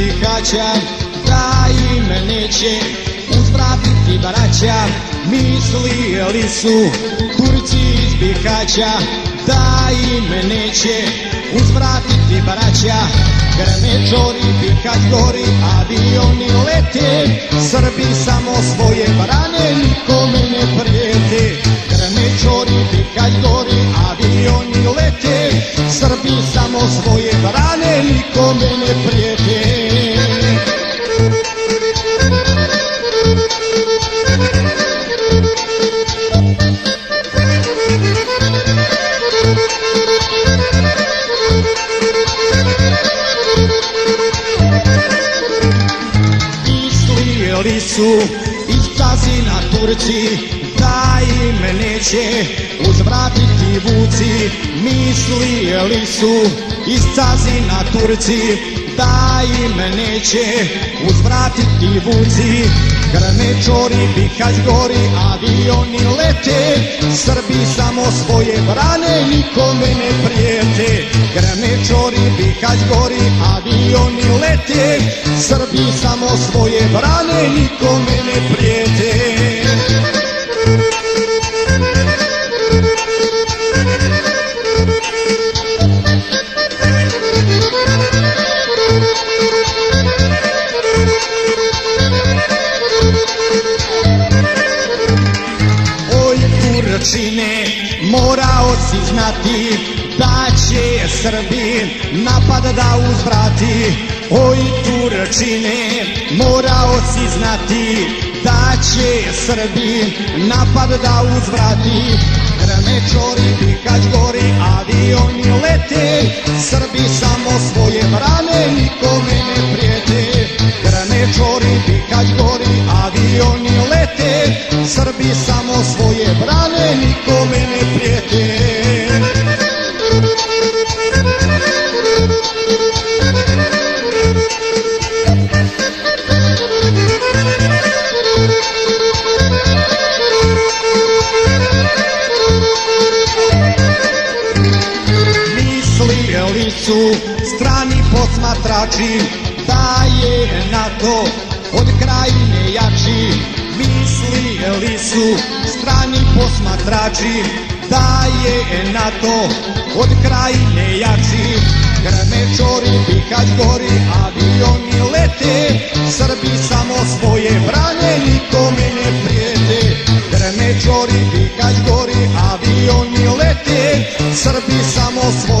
Bihaća Da im neće uzvratiti braća. Mislili su Turci iz Bihaća Da im neće uzvratiti braća. Grmečori, Bihać gori, avioni lete. Srbi samo svoje brane, nikome ne prijete. Grmečori, Bihać gori, avioni lete. Srbi samo svoje brane, nikome ne Su iz na Turci da im neće uzvratiti vuci. Mislili su iz na Turci da im neće uzvratiti vuci. Grmečori, Bihać gori, avioni lete Srbi samo svoje brane, nikome ne Srbi samo svoje brane, nikome ne prijete. Oj Turčine, morao si znati da će Srbi napad da uzvrati. Oj Turčine, morao si znati da će Srbi napad da uzvrati. Grmečori, Bihać gori, avioni lete, Srbi samo svoje brane, nikome ne prijete. Grmečori, Bihać gori, avioni lete, Srbi samo svoje brane, nikome su strani posmatrači da je NATO od krajine jači. Mislili su strani posmatrači da je NATO od krajine jači. Grmečori, Bihać gori, avioni lete. Srbi samo svoje brane, nikome ne prijete. Grmečori, Bihać gori, avioni lete. Srbi samo svoje